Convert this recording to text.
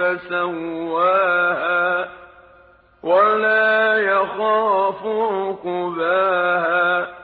فَسَوَّاهَا وَلَا يَخَافُ عُقْبَاهَا